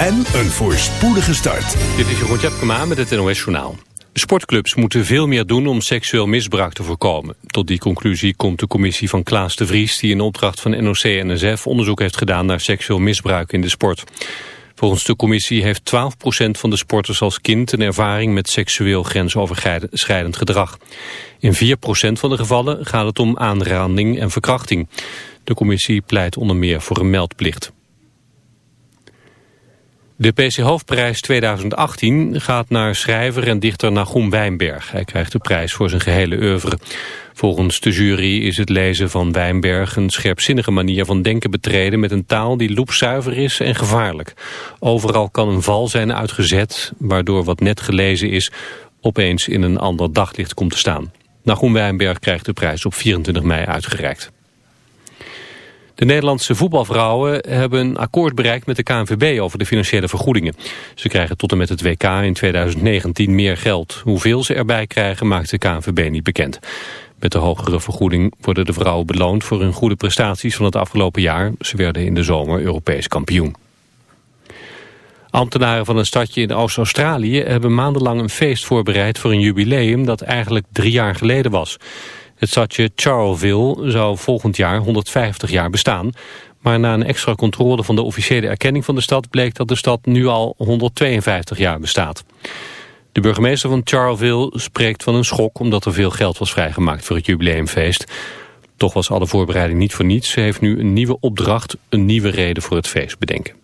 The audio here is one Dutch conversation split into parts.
en een voorspoedige start. Dit is Jeroen Tjepkema met het NOS Journaal. Sportclubs moeten veel meer doen om seksueel misbruik te voorkomen. Tot die conclusie komt de commissie van Klaas de Vries... die in opdracht van NOC-NSF onderzoek heeft gedaan naar seksueel misbruik in de sport. Volgens de commissie heeft 12% van de sporters als kind een ervaring met seksueel grensoverschrijdend gedrag. In 4% van de gevallen gaat het om aanranding en verkrachting. De commissie pleit onder meer voor een meldplicht. De PC Hoofdprijs 2018 gaat naar schrijver en dichter Nagum Wijnberg. Hij krijgt de prijs voor zijn gehele oeuvre. Volgens de jury is het lezen van Wijnberg een scherpzinnige manier van denken betreden... met een taal die loepzuiver is en gevaarlijk. Overal kan een val zijn uitgezet, waardoor wat net gelezen is... opeens in een ander daglicht komt te staan. Nagum Wijnberg krijgt de prijs op 24 mei uitgereikt. De Nederlandse voetbalvrouwen hebben een akkoord bereikt met de KNVB over de financiële vergoedingen. Ze krijgen tot en met het WK in 2019 meer geld. Hoeveel ze erbij krijgen maakt de KNVB niet bekend. Met de hogere vergoeding worden de vrouwen beloond voor hun goede prestaties van het afgelopen jaar. Ze werden in de zomer Europees kampioen. Ambtenaren van een stadje in Oost-Australië hebben maandenlang een feest voorbereid voor een jubileum dat eigenlijk drie jaar geleden was. Het stadje Charleville zou volgend jaar 150 jaar bestaan. Maar na een extra controle van de officiële erkenning van de stad... bleek dat de stad nu al 152 jaar bestaat. De burgemeester van Charleville spreekt van een schok... omdat er veel geld was vrijgemaakt voor het jubileumfeest. Toch was alle voorbereiding niet voor niets. Ze heeft nu een nieuwe opdracht, een nieuwe reden voor het feest bedenken.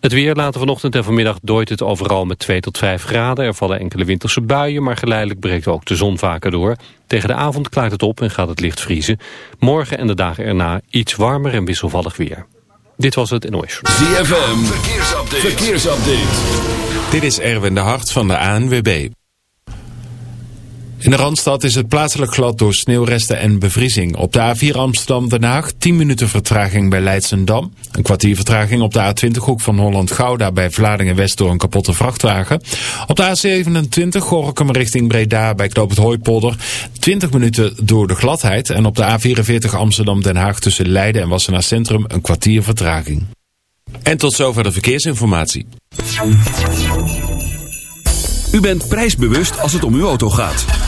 Het weer later vanochtend en vanmiddag dooit het overal met 2 tot 5 graden. Er vallen enkele winterse buien, maar geleidelijk breekt ook de zon vaker door. Tegen de avond klaart het op en gaat het licht vriezen. Morgen en de dagen erna iets warmer en wisselvallig weer. Dit was het NOS. ZFM, verkeersupdate. verkeersupdate. Dit is Erwin de Hart van de ANWB. In de Randstad is het plaatselijk glad door sneeuwresten en bevriezing. Op de A4 Amsterdam-Den Haag 10 minuten vertraging bij Leidsendam. Een kwartier vertraging op de A20 hoek van Holland-Gouda bij Vlaardingen-West door een kapotte vrachtwagen. Op de A27 Gorkum richting Breda bij Knoop het Hooipolder 20 minuten door de gladheid. En op de A44 Amsterdam-Den Haag tussen Leiden en Wassenaar Centrum een kwartier vertraging. En tot zover de verkeersinformatie. U bent prijsbewust als het om uw auto gaat.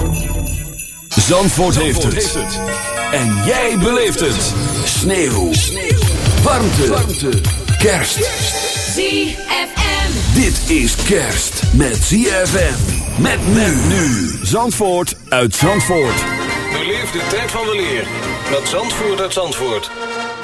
Zandvoort, heeft, het. En jij beleeft het. Sneeuw. Warmte. Warmte. Kerst. ZFM. Dit is kerst met ZFM. Met men nu. Zandvoort uit Zandvoort. Beleef de tijd van weleer met Zandvoort uit Zandvoort.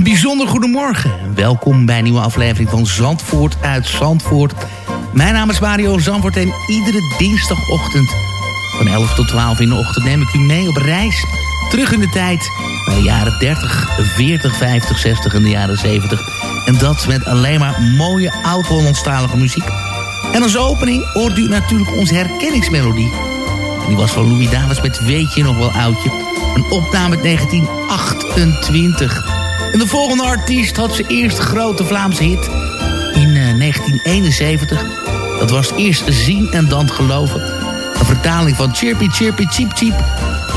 Een bijzonder goedemorgen. Welkom bij een nieuwe aflevering van Zandvoort uit Zandvoort. Mijn naam is Mario Zandvoort en iedere dinsdagochtend van 11 tot 12 in de ochtend neem ik u mee op reis. Terug in de tijd naar de jaren 30, 40, 50, 60 en de jaren 70. En dat met alleen maar mooie oud-Hollandstalige muziek. En als opening hoort u natuurlijk onze herkenningsmelodie. En die was van Louis Davis met Weet je nog wel oudje. Een opname uit 1928. En de volgende artiest had zijn eerste grote Vlaamse hit in eh, 1971. Dat was eerst Zien en dan Geloven. Een vertaling van Chirpy Chirpy Cheep Cheep.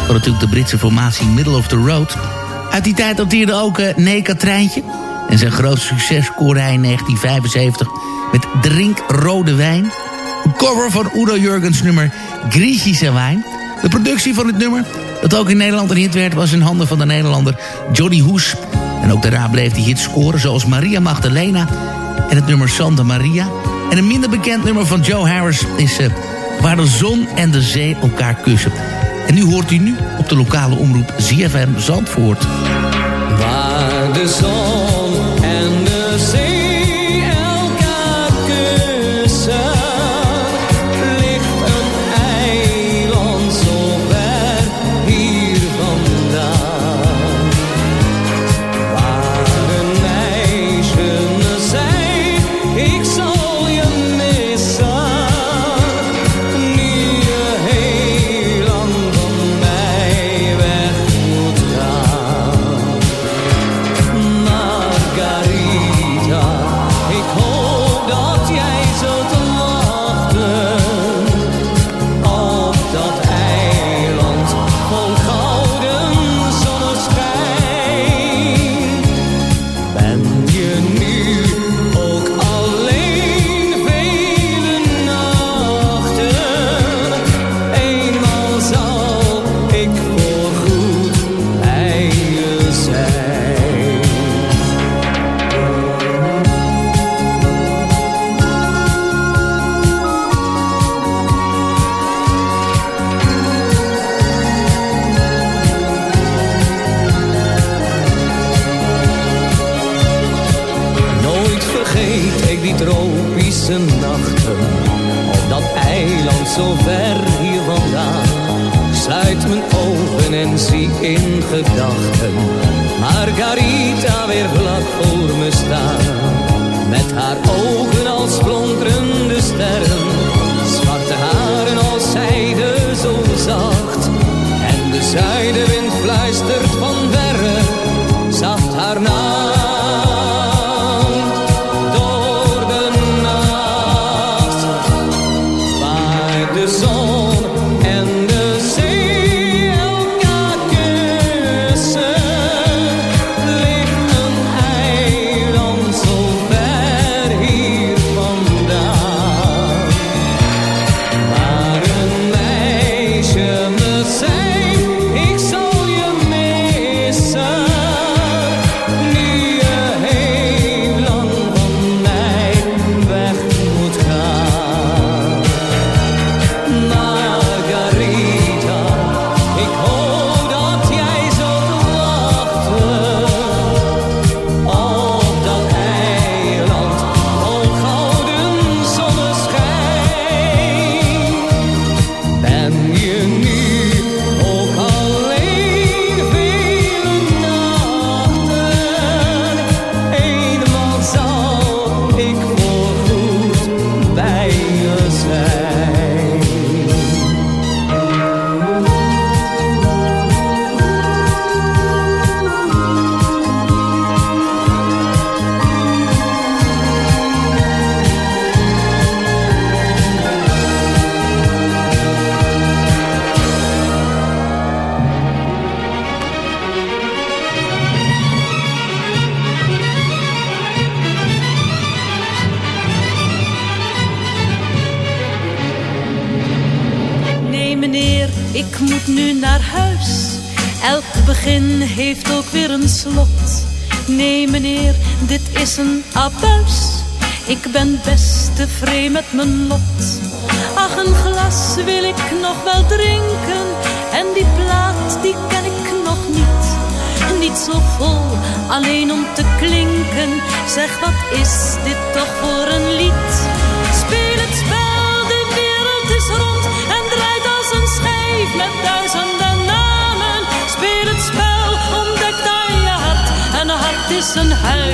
Van natuurlijk de Britse formatie Middle of the Road. Uit die tijd dateerde ook uh, Nee Katrijntje. En zijn grootste succes scoorde hij in 1975 met Drink Rode Wijn. Een cover van Udo Jurgens nummer Griechische Wijn. De productie van het nummer, dat ook in Nederland een hit werd... was in handen van de Nederlander Johnny Hoes. En ook daarna bleef hit scoren, zoals Maria Magdalena... en het nummer Santa Maria. En een minder bekend nummer van Joe Harris is... Uh, Waar de zon en de zee elkaar kussen. En nu hoort u nu op de lokale omroep ZFM Zandvoort. Waar de zon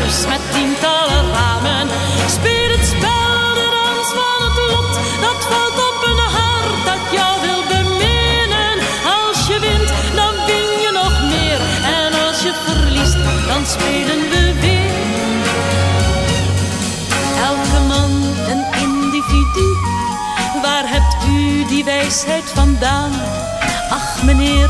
met tientallen ramen. Speel het spel, de dans van het lot, dat valt op een hart dat jou wil beminnen. Als je wint, dan win je nog meer. En als je verliest, dan spelen we weer. Elke man een individu. Waar hebt u die wijsheid vandaan? Ach meneer,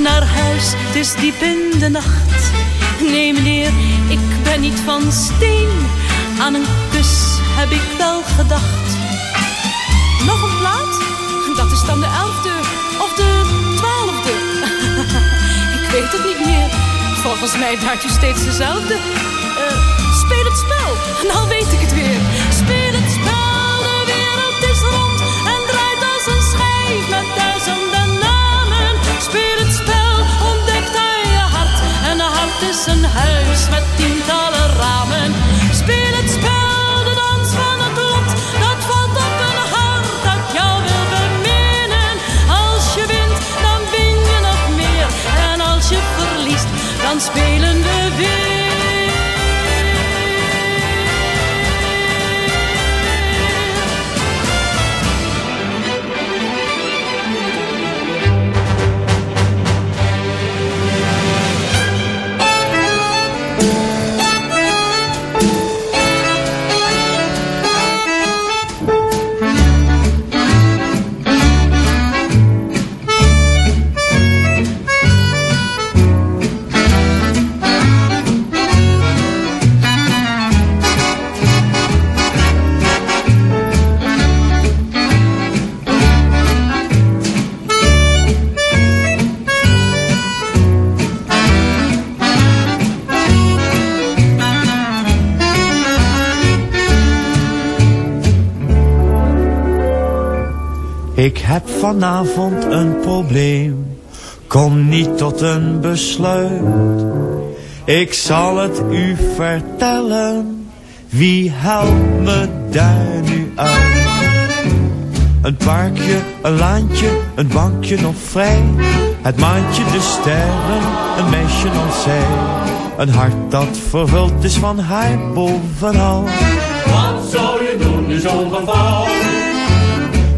Naar huis, het is diep in de nacht. Nee meneer, ik ben niet van steen. Aan een kus heb ik wel gedacht. Nog een plaat? Dat is dan de elfde of de twaalfde. ik weet het niet meer. Volgens mij draait u steeds dezelfde. Eh, speel het spel, nou weet ik het weer. Speel het spel, de wereld is rond en draait als een schijf met tientallen ramen. Speel het spel, de dans van het lot, dat valt op een hart dat jou wil beminnen. Als je wint, dan win je nog meer. En als je verliest, dan spelen we weer. Vanavond een probleem, kom niet tot een besluit. Ik zal het u vertellen, wie helpt me daar nu uit? Een parkje, een laantje, een bankje nog vrij. Het maantje, de sterren, een meisje zij. Een hart dat vervuld is van haar bovenal. Wat zou je doen in zo'n geval?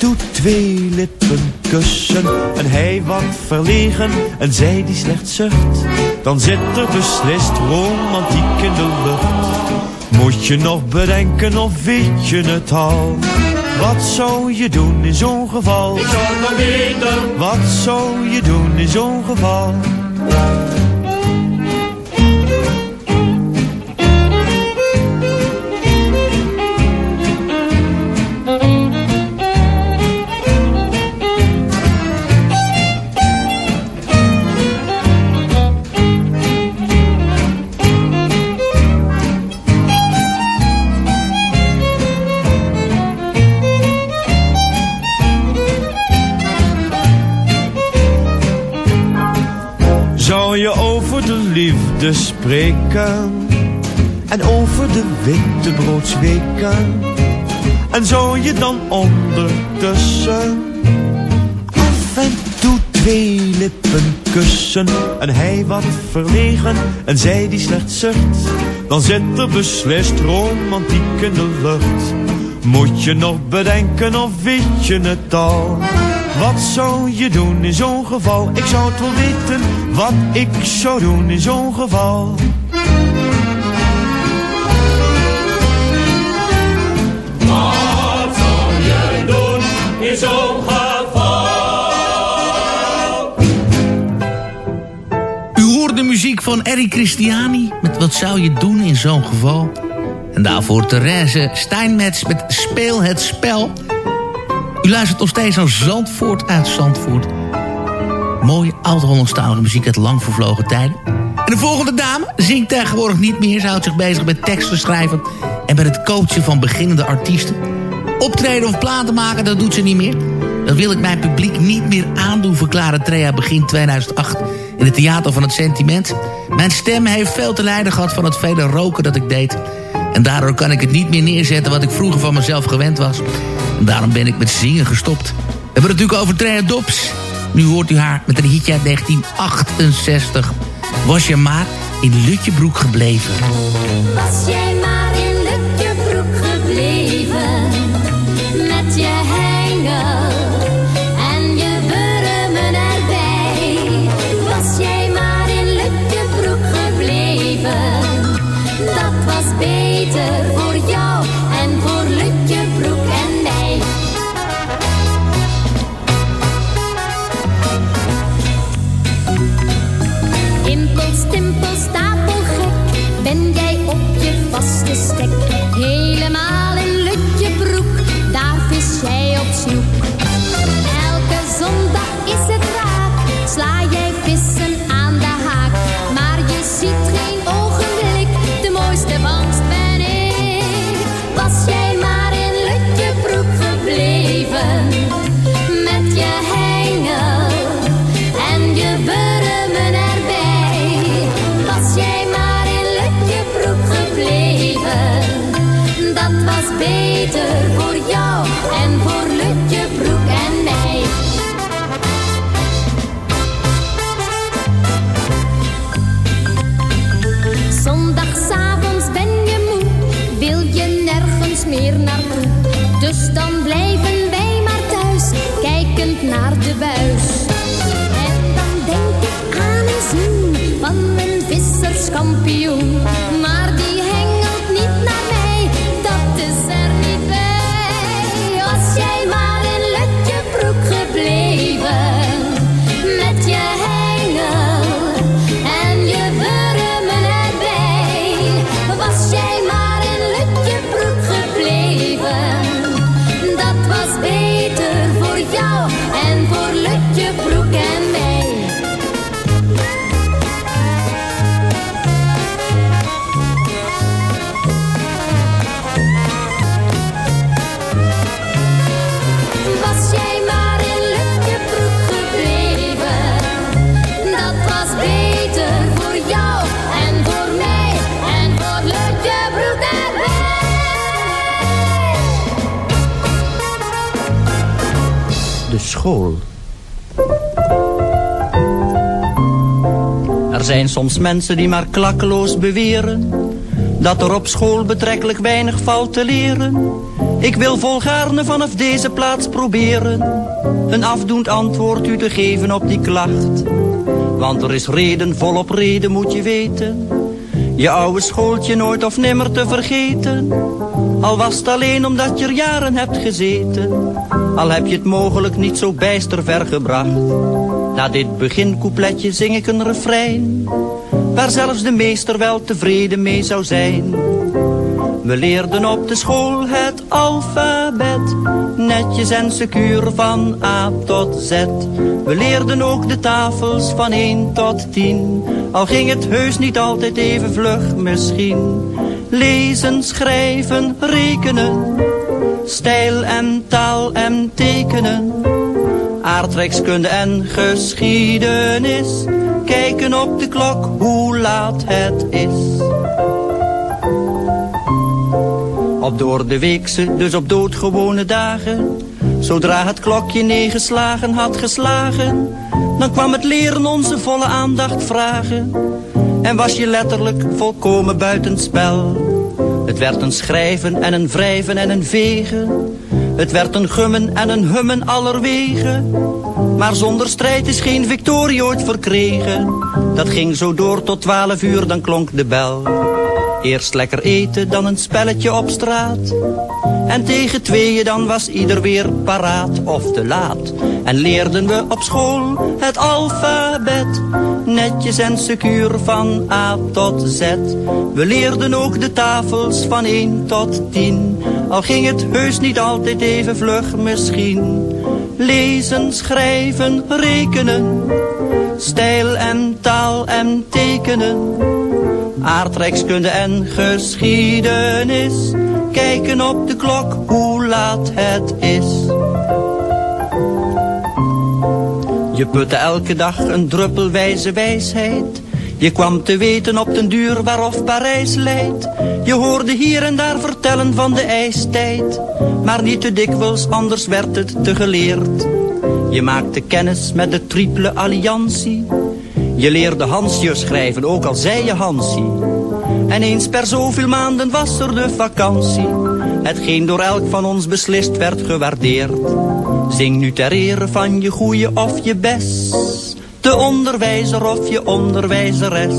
toe twee lippen kussen? En hij wat verlegen en zij die slecht zucht? Dan zit er beslist romantiek in de lucht. Moet je nog bedenken of weet je het al? Wat zou je doen in zo'n geval? Ik zou het wel weten. Wat zou je doen in zo'n geval? En over de witte broodsweken? En zou je dan ondertussen af en toe twee lippen kussen? En hij wat verlegen en zij die slecht zucht? Dan zit er beslist romantiek in de lucht. Moet je nog bedenken of weet je het al? Wat zou je doen in zo'n geval? Ik zou het wel weten wat ik zou doen in zo'n geval. Wat zou je doen in zo'n geval? U hoort de muziek van Eric Christiani met Wat zou je doen in zo'n geval? En daarvoor Therese Steinmetz met Speel het spel. U luistert nog steeds naar Zandvoort uit Zandvoort. Mooie oud-Hollandstalige muziek uit lang vervlogen tijden. En de volgende dame zingt tegenwoordig niet meer. Ze houdt zich bezig met teksten schrijven en met het coachen van beginnende artiesten. Optreden of platen maken, dat doet ze niet meer. Dat wil ik mijn publiek niet meer aandoen, verklaarde Trea begin 2008 in het Theater van het Sentiment. Mijn stem heeft veel te lijden gehad van het vele roken dat ik deed. En daardoor kan ik het niet meer neerzetten wat ik vroeger van mezelf gewend was. En daarom ben ik met zingen gestopt. We hebben het natuurlijk over Trea Dobbs. Nu hoort u haar met een hitje uit 1968. Was je maar in Lutjebroek gebleven. Was jij maar in Lutjebroek gebleven soms mensen die maar klakkeloos beweren dat er op school betrekkelijk weinig valt te leren. Ik wil volgaarne vanaf deze plaats proberen een afdoend antwoord u te geven op die klacht. Want er is reden volop reden moet je weten. Je oude schooltje nooit of nimmer te vergeten. Al was het alleen omdat je er jaren hebt gezeten. Al heb je het mogelijk niet zo bijster ver gebracht. Na dit begincoupletje zing ik een refrein. Waar zelfs de meester wel tevreden mee zou zijn. We leerden op de school het alfabet, netjes en secuur van A tot Z. We leerden ook de tafels van 1 tot 10, al ging het heus niet altijd even vlug misschien. Lezen, schrijven, rekenen, stijl en taal en tekenen. Aardrijkskunde en geschiedenis, kijken op de klok hoe laat het is. Op door de weekse, dus op doodgewone dagen. Zodra het klokje negen slagen had geslagen, dan kwam het leren onze volle aandacht vragen. En was je letterlijk volkomen buitenspel. Het werd een schrijven en een wrijven en een vegen. Het werd een gummen en een hummen allerwegen. Maar zonder strijd is geen victorie ooit verkregen. Dat ging zo door tot twaalf uur, dan klonk de bel. Eerst lekker eten, dan een spelletje op straat. En tegen tweeën dan was ieder weer paraat of te laat. En leerden we op school het alfabet. Netjes en secuur van A tot Z. We leerden ook de tafels van 1 tot 10. Al ging het heus niet altijd even vlug misschien. Lezen, schrijven, rekenen. Stijl en taal en tekenen aardrijkskunde en geschiedenis. Kijken op de klok hoe laat het is. Je putte elke dag een druppel wijze wijsheid. Je kwam te weten op den duur waarof Parijs leidt. Je hoorde hier en daar vertellen van de ijstijd. Maar niet te dikwijls, anders werd het te geleerd. Je maakte kennis met de triple alliantie. Je leerde Hansje schrijven, ook al zei je Hansie. En eens per zoveel maanden was er de vakantie. Hetgeen door elk van ons beslist werd gewaardeerd. Zing nu ter ere van je goeie of je best. De onderwijzer of je onderwijzeres.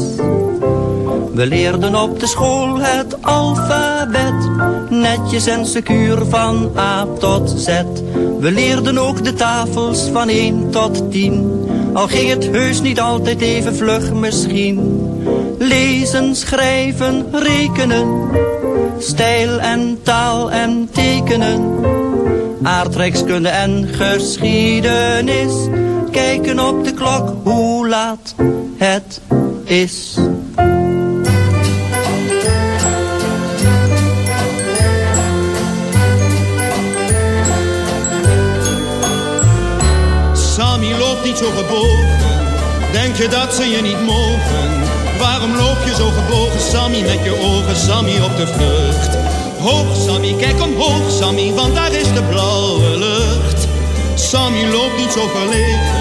We leerden op de school het alfabet. Netjes en secuur van A tot Z. We leerden ook de tafels van 1 tot 10. Al ging het heus niet altijd even vlug misschien. Lezen, schrijven, rekenen. Stijl en taal en tekenen. Aardrijkskunde en geschiedenis. Kijken op de klok hoe laat het is. Sammy loopt niet zo gebogen. Denk je dat ze je niet mogen? Waarom loop je zo gebogen, Sammy, met je ogen, Sammy, op de vlucht? Hoog, Sammy, kijk omhoog, Sammy, want daar is de blauwe lucht. Sammy loopt niet zo verlegen,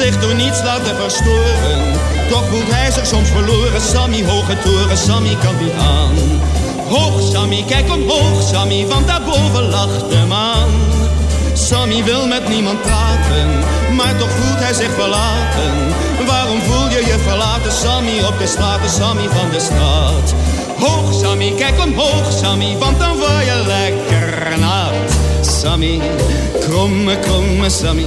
zich door niets laten verstoren. Toch voelt hij zich soms verloren, Sammy hoge toren, Sammy kan niet aan. Hoog Sammy, kijk omhoog Sammy, want daarboven lacht de maan. Sammy wil met niemand praten, maar toch voelt hij zich verlaten. Waarom voel je je verlaten, Sammy, op de straten, Sammy van de stad? Hoog Sammy, kijk omhoog Sammy, want dan word je lekker nat. Sammy, kromme, kromme Sammy,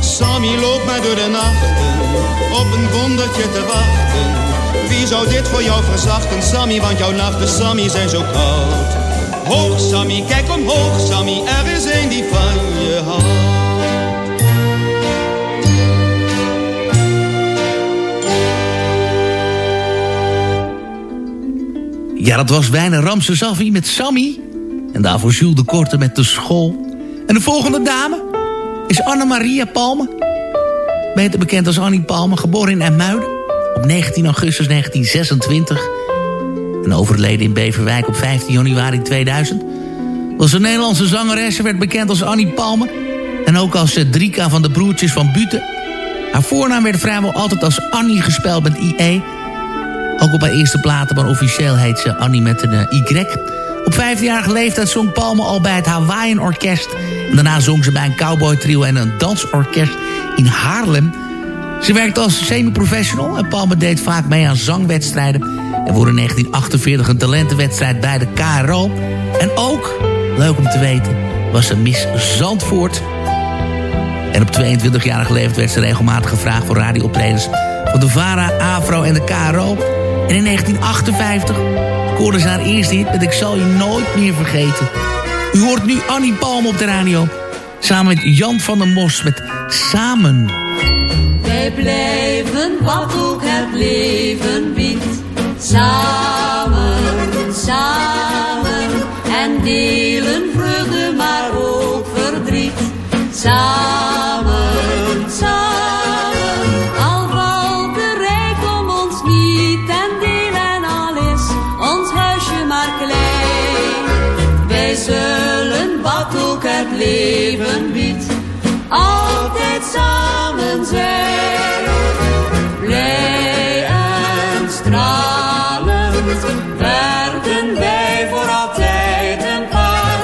Sammy loopt mij door de nachten, op een wondertje te wachten. Wie zou dit voor jou verzachten, Sammy? Want jouw nachten, Sammy, zijn zo koud. Hoog, Sammy, kijk omhoog, Sammy, er is een die van je houdt. Ja, dat was bijna Ramse Safi met Sammy. En daarvoor Jules de Korte met de school. En de volgende dame is Anne-Maria Palme. Beter bekend als Annie Palme, geboren in IJmuiden op 19 augustus 1926. En overleden in Beverwijk op 15 januari 2000. Was een Nederlandse zangeres, werd bekend als Annie Palme. En ook als uh, Drika van de broertjes van Buten. Haar voornaam werd vrijwel altijd als Annie gespeld met IE... Ook op haar eerste platen, maar officieel heet ze Annie met een uh, Y. Op vijftienjarige leeftijd zong Palme al bij het Hawaiian Orkest. En daarna zong ze bij een cowboy trio en een dansorkest in Haarlem. Ze werkte als semi-professional en Palme deed vaak mee aan zangwedstrijden. Er wordt in 1948 een talentenwedstrijd bij de KRO. En ook, leuk om te weten, was ze Miss Zandvoort. En op 22-jarige leeftijd werd ze regelmatig gevraagd voor radiooptredens van de VARA, AVRO en de KRO. En in 1958 scoorde ze haar eerste hit met Ik zal je nooit meer vergeten. U hoort nu Annie Palm op de radio. Samen met Jan van der Mos met Samen. Wij blijven wat ook het leven biedt. Samen, samen. En delen vreugde, maar ook verdriet. Samen, het leven biedt, altijd samen zijn. Blij en stralend werden wij voor altijd een paar.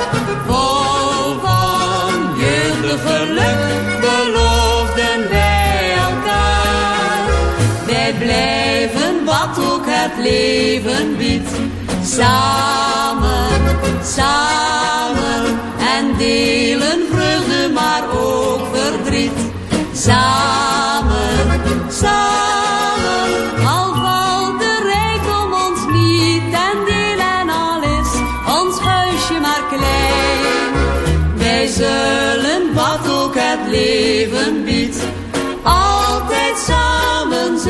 Vol van jeugdig geluk beloofden wij elkaar. Wij blijven wat ook het leven biedt. Samen, samen en delen vreugde, maar ook verdriet. Samen, samen, al valt de rijkdom ons niet ten deel en al is ons huisje maar klein. Wij zullen wat ook het leven biedt, altijd samen zijn.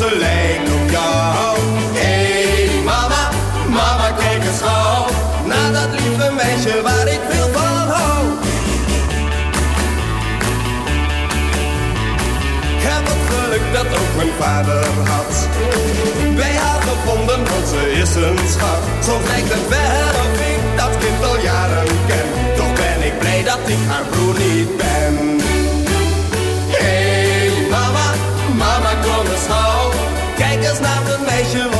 Ze lijkt op jou. Hey mama, mama kijk eens gauw. Naar dat lieve meisje waar ik veel van hou. vader had. Bij haar gevonden, want ze is een schat. Zo lijkt het wel of ik dat kind al jaren ken. Toch ben ik blij dat ik haar broer niet ben. Meisje,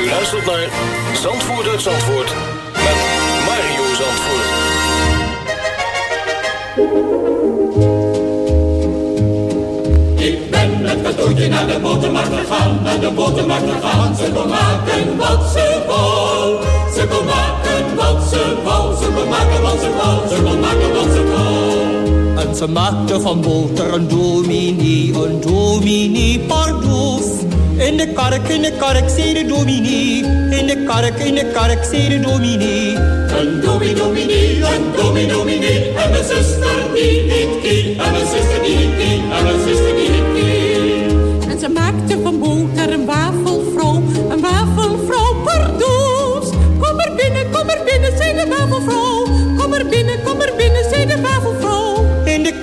U luistert naar Zandvoort uit Zandvoort met Mario Zandvoort. Ik ben met cadeautje naar de botermarkt gegaan, naar de botermarkt gegaan. Ze kon maken wat ze wou. Ze kon maken wat ze wou. Ze kon maken wat ze wou. Ze kon maken wat ze wou. En ze maakte van boter een dominee, een dominee pardoes. In de kark, in de kark, zei de dominee. In de kark, in de kark, zei de dominee. Een dominee, dominee, een dominee, dominee. En mijn zuster die niet die. En mijn zuster die niet die. En mijn zuster die niet die. En ze maakte van boter een wafelvrouw, een wafelvrouw pardoes. Kom er binnen, kom er binnen, zei de wafelvrouw. Kom er binnen, kom er binnen,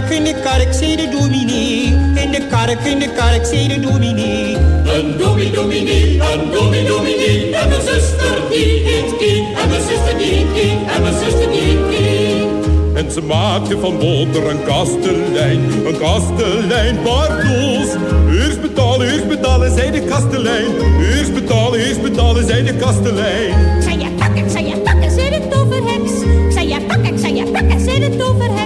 Kark, in de kark, zei de dominee. In de kark, in de kark, zei de dominee. Een dominee, dominee, een dominee, dominee. En mijn zuster die niet die. En mijn zuster die niet die. En mijn zuster die die. En ze maakte van boter een kastelein, een kastelein pardoes. Eerst betalen, eerst betalen, zei de kastelein. Eerst betalen, eerst betalen, zei de kastelein. Ik zei je pakken, ik zei je pakken, zei de toverheks. Ik zei je pakken, ik zei je pakken, zei de toverheks.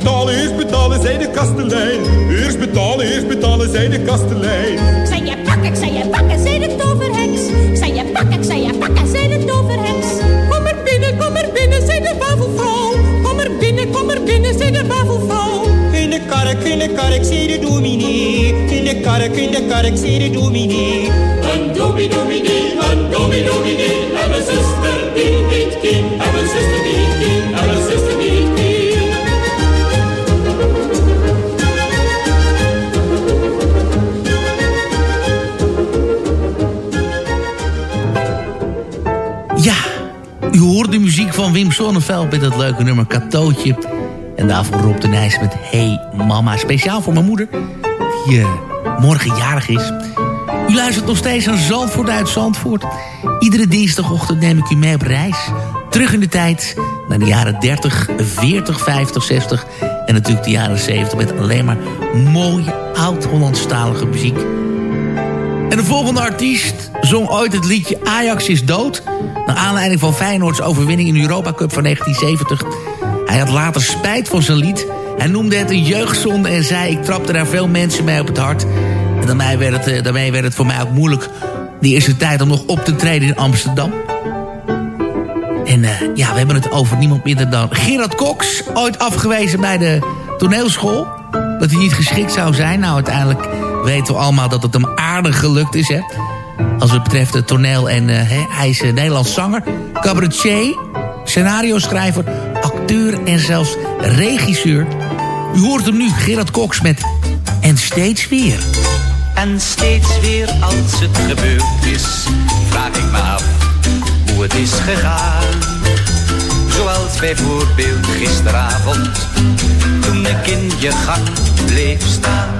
Eerst betalen, eerst betalen, zei de kastelein. Eerst betalen, eerst betalen, zei de kastelein. Ik zei je pakken, ik zei je pakken, zei de toverheks. Ik zei je pakken, ik zei je pakken, zei de toverheks. Kom er binnen, kom er binnen, zei de wafelvrouw. Kom er binnen, kom er binnen, zei de wafelvrouw. In de kark, in de kark, zei de dominee. In de kark, in de kark, zei de dominee. Een dominee, dominee, een dominee, dominee. En mijn zuster die niet die. En mijn zuster die van Wim Sonneveld met het leuke nummer Katootje. En daarvoor Rob de Nijs met Hey Mama. Speciaal voor mijn moeder, die uh, morgen jarig is. U luistert nog steeds aan Zandvoort uit Zandvoort. Iedere dinsdagochtend neem ik u mee op reis. Terug in de tijd naar de jaren 30, 40, 50, 60... en natuurlijk de jaren 70 met alleen maar mooie oud-Hollandstalige muziek. En de volgende artiest zong ooit het liedje Ajax is dood... naar aanleiding van Feyenoords overwinning in de Europa Cup van 1970. Hij had later spijt van zijn lied. Hij noemde het een jeugdzonde en zei... ik trapte daar veel mensen mee op het hart. En daarmee werd het, eh, daarmee werd het voor mij ook moeilijk... die eerste tijd om nog op te treden in Amsterdam. En uh, ja, we hebben het over niemand minder dan Gerard Cox. Ooit afgewezen bij de toneelschool. Dat hij niet geschikt zou zijn. Nou, uiteindelijk weten we allemaal dat het hem aardig gelukt is, hè. Als het betreft het toneel en uh, hij is uh, Nederlands zanger, cabaretier, scenario-schrijver, acteur en zelfs regisseur. U hoort hem nu, Gerard Cox met En steeds weer. En steeds weer als het gebeurd is, vraag ik me af hoe het is gegaan. Zoals bijvoorbeeld gisteravond, toen ik in je gang bleef staan.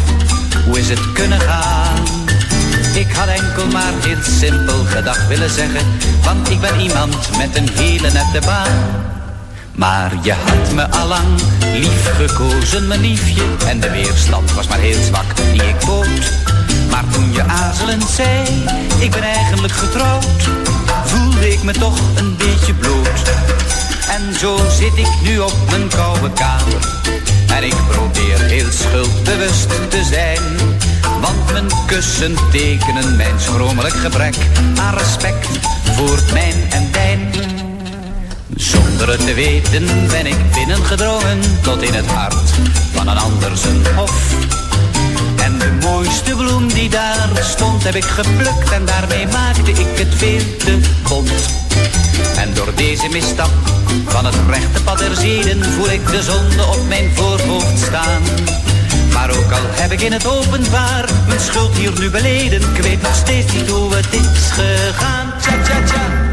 hoe is het kunnen gaan? Ik had enkel maar heel simpel gedag willen zeggen, want ik ben iemand met een hele nette baan. Maar je had me allang lief gekozen, mijn liefje, en de weerstand was maar heel zwak die ik bood. Maar toen je aarzelend zei, ik ben eigenlijk getrouwd, ik me toch een beetje bloot. En zo zit ik nu op mijn koude kamer. En ik probeer heel schuldbewust te zijn. Want mijn kussen tekenen mijn schromelijk gebrek aan respect voor mijn en dijn. Zonder het te weten ben ik binnengedrongen tot in het hart van een ander zijn hof. En de mooiste bloem die daar stond heb ik geplukt en daarmee maakte ik het veel te bont. En door deze misstap van het rechte pad der zeden voel ik de zonde op mijn voorhoofd staan. Maar ook al heb ik in het openbaar mijn schuld hier nu beleden, ik weet nog steeds niet hoe het is gegaan. Tja, tja, tja.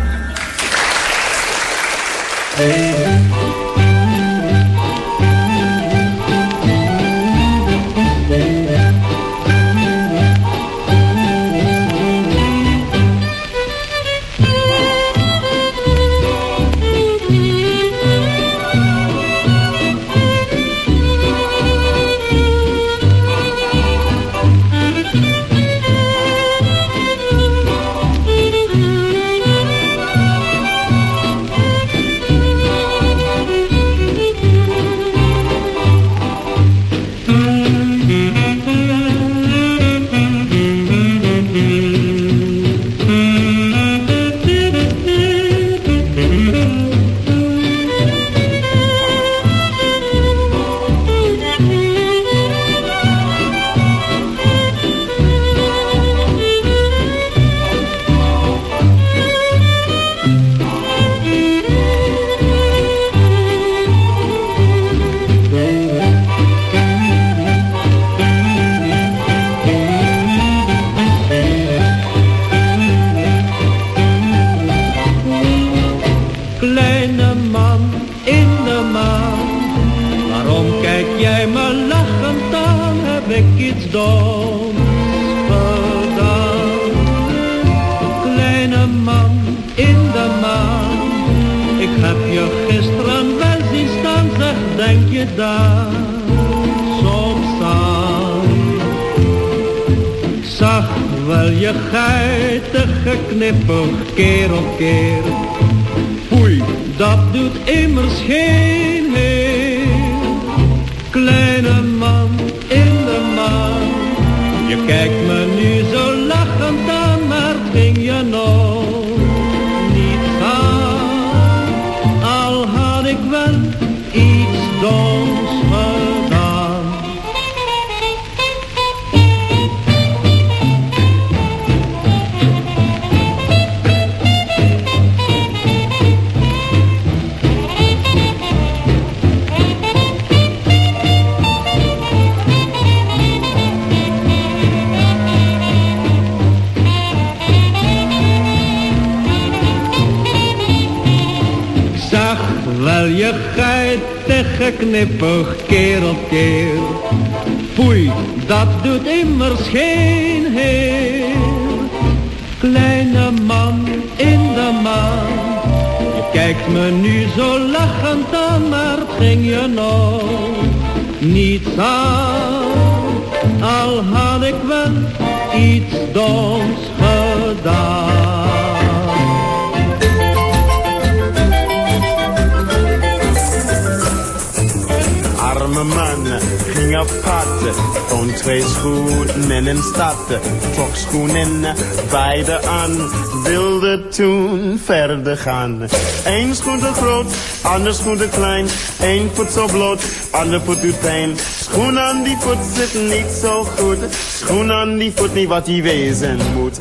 Foei, dat doet immers geen heer. Kleine man in de maan, je kijkt me nu zo lachend aan, maar het ging je nog niets aan. Al had ik wel iets doms gedaan. Arme man vond twee schoenen in een stad. Trok schoenen beide aan, wilde toen verder gaan. Eén schoen te groot, ander schoen te klein. Eén voet zo bloot, ander voet doet pijn. Schoen aan die voet zit niet zo goed. Schoen aan die voet niet wat die wezen moet.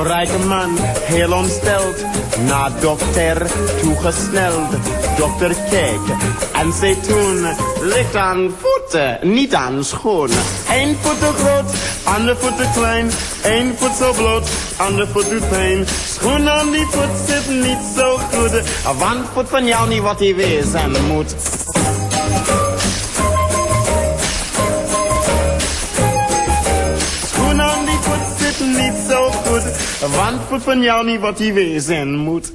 Armrijke man, heel ontsteld, naar dokter toegesneld. Dokter keek en zei toen, ligt aan voeten, niet aan schoenen. Eén voet te groot, ander voet te klein. Eén voet zo bloot, ander voet doet pijn. Schoen aan die voet zit niet zo goed, want voet van jou niet wat hij wezen moet. Want van jou niet wat hij wezen moet.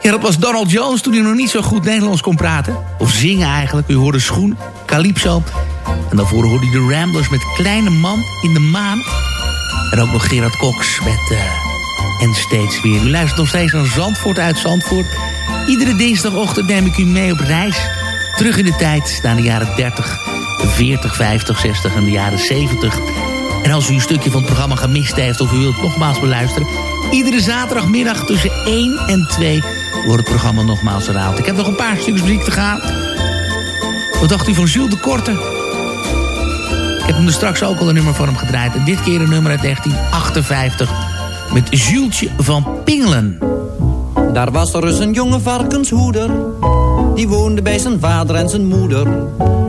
Ja, dat was Donald Jones toen hij nog niet zo goed Nederlands kon praten. Of zingen eigenlijk. U hoorde Schoen, Calypso. En daarvoor hoorde je de Ramblers met Kleine Man in de Maan. En ook nog Gerard Cox met... eh, en steeds weer. U luistert nog steeds naar Zandvoort uit Zandvoort. Iedere dinsdagochtend neem ik u mee op reis. Terug in de tijd naar de jaren 30, 40, 50, 60 en de jaren 70. En als u een stukje van het programma gemist heeft... of u wilt nogmaals beluisteren... iedere zaterdagmiddag tussen 1 en 2 wordt het programma nogmaals herhaald. Ik heb nog een paar stukjes muziek te gaan. Wat dacht u van Jules de Korte? Ik heb hem er straks ook al een nummer van hem gedraaid. En dit keer een nummer uit 1958 met Julesje van Pingelen. Daar was er eens een jonge varkenshoeder. Die woonde bij zijn vader en zijn moeder.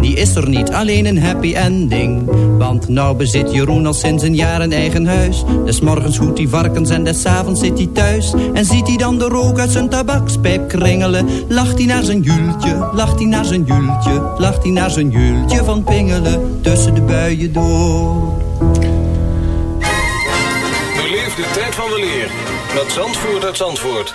Die is er niet, alleen een happy ending. Want nou bezit Jeroen al sinds een jaar een eigen huis. Des morgens hoedt hij varkens en des avonds zit hij thuis. En ziet hij dan de rook uit zijn tabakspijp kringelen. Lacht hij naar zijn jultje, lacht hij naar zijn jultje. Lacht hij naar zijn jultje van pingelen. Tussen de buien door. Beleef de tijd van de leer met Zandvoort uit Zandvoort.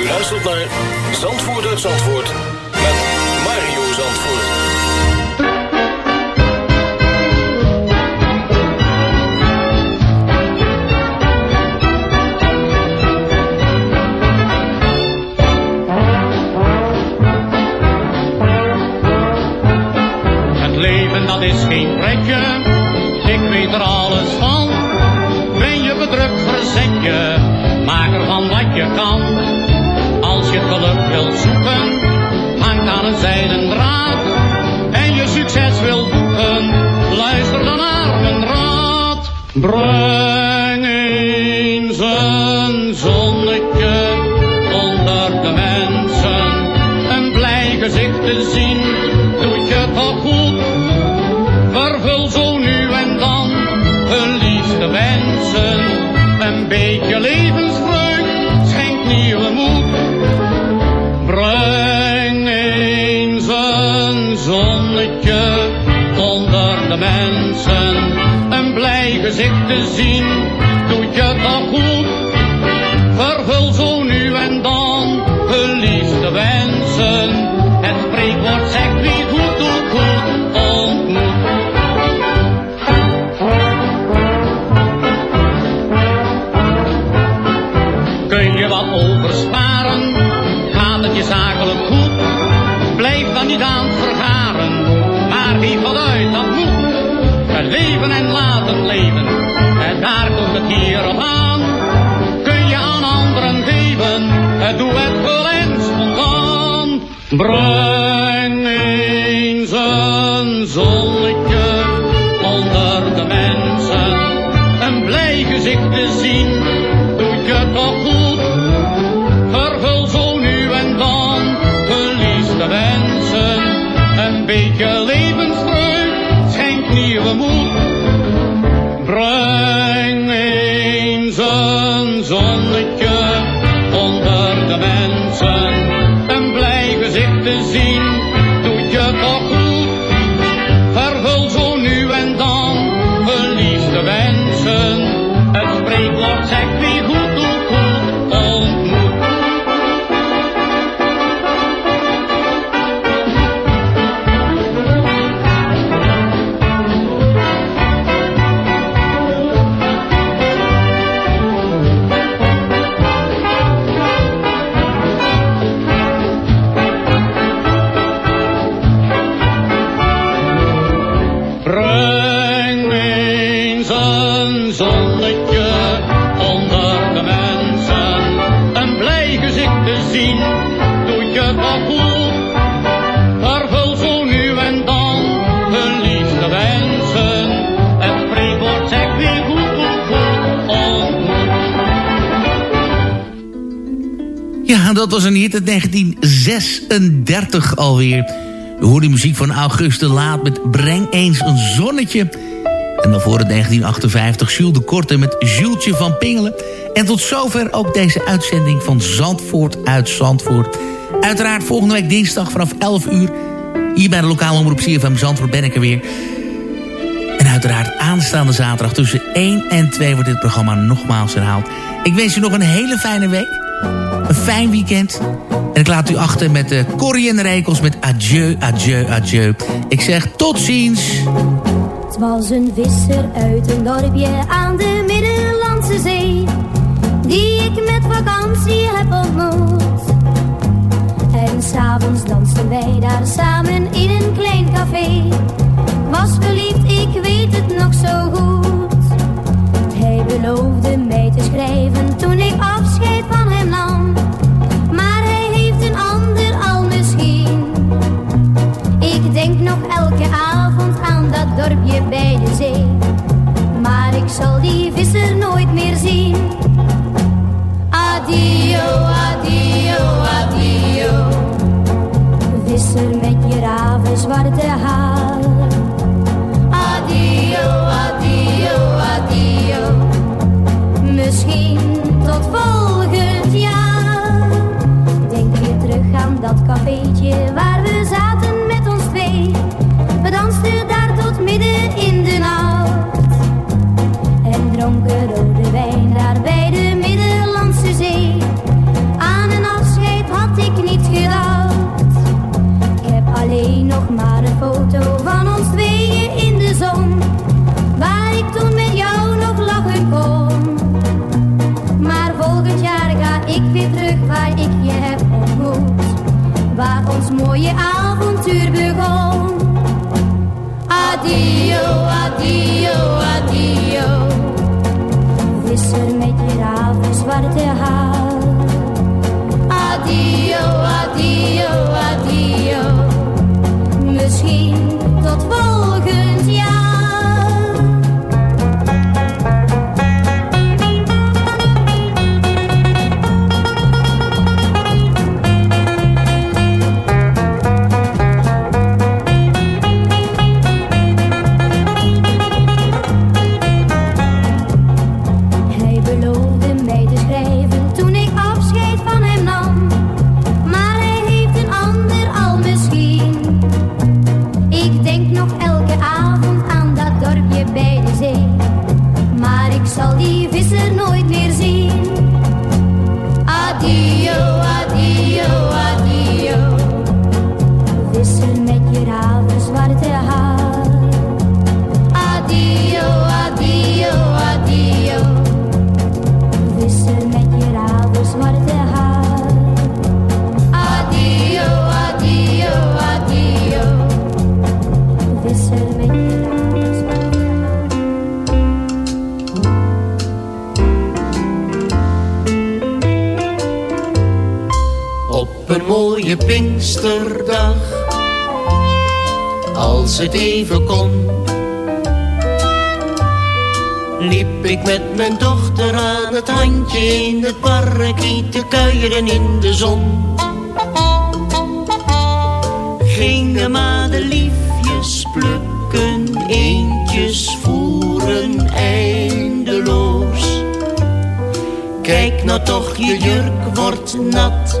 U luistert naar Zandvoort uit Zandvoort met Mario Zandvoort. Het leven dat is geen pretje, ik weet er alles van. Ben je bedrukt, verzet je, maak ervan wat je kan. Geluk wilt zoeken, hangt aan een zijden draad. En je succes wilt boeken, luister dan naar mijn raad. Breng blij Браво! Dat was een hit uit 1936 alweer. We hoorden muziek van Auguste Laat met Breng eens een zonnetje. En dan voor het 1958 Jules de Korte met Julesje van Pingelen. En tot zover ook deze uitzending van Zandvoort uit Zandvoort. Uiteraard volgende week dinsdag vanaf 11 uur. Hier bij de lokale omroep CFM Zandvoort ben ik er weer. En uiteraard aanstaande zaterdag tussen 1 en 2 wordt dit programma nogmaals herhaald. Ik wens u nog een hele fijne week. Een fijn weekend. En ik laat u achter met de Corrie en Rekels met adieu, adieu, adieu. Ik zeg tot ziens. Het was een visser uit een dorpje aan de Middellandse Zee. Die ik met vakantie heb ontmoet. En s'avonds dansten wij daar samen in een klein café. Was verliefd, ik weet het nog zo goed. Beloofde mij te schrijven toen ik afscheid van hem nam. Die visser nooit Pinksterdag, als het even kon, liep ik met mijn dochter aan het handje in het parkie te kuieren in de zon. Gingen madeliefjes plukken, eentjes voeren eindeloos. Kijk nou toch, je jurk wordt nat,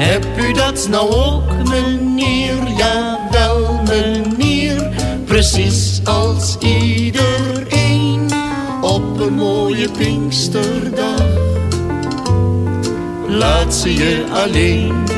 Heb u dat nou ook meneer? Jawel meneer Precies als iedereen Op een mooie Pinksterdag Laat ze je alleen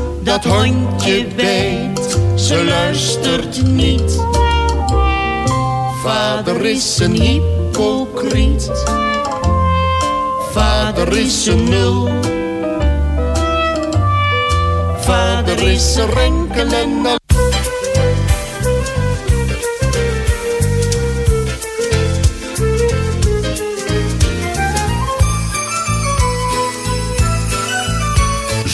dat hondje bijt, ze luistert niet. Vader is een hypocriet, vader is een nul. Vader is een renkel en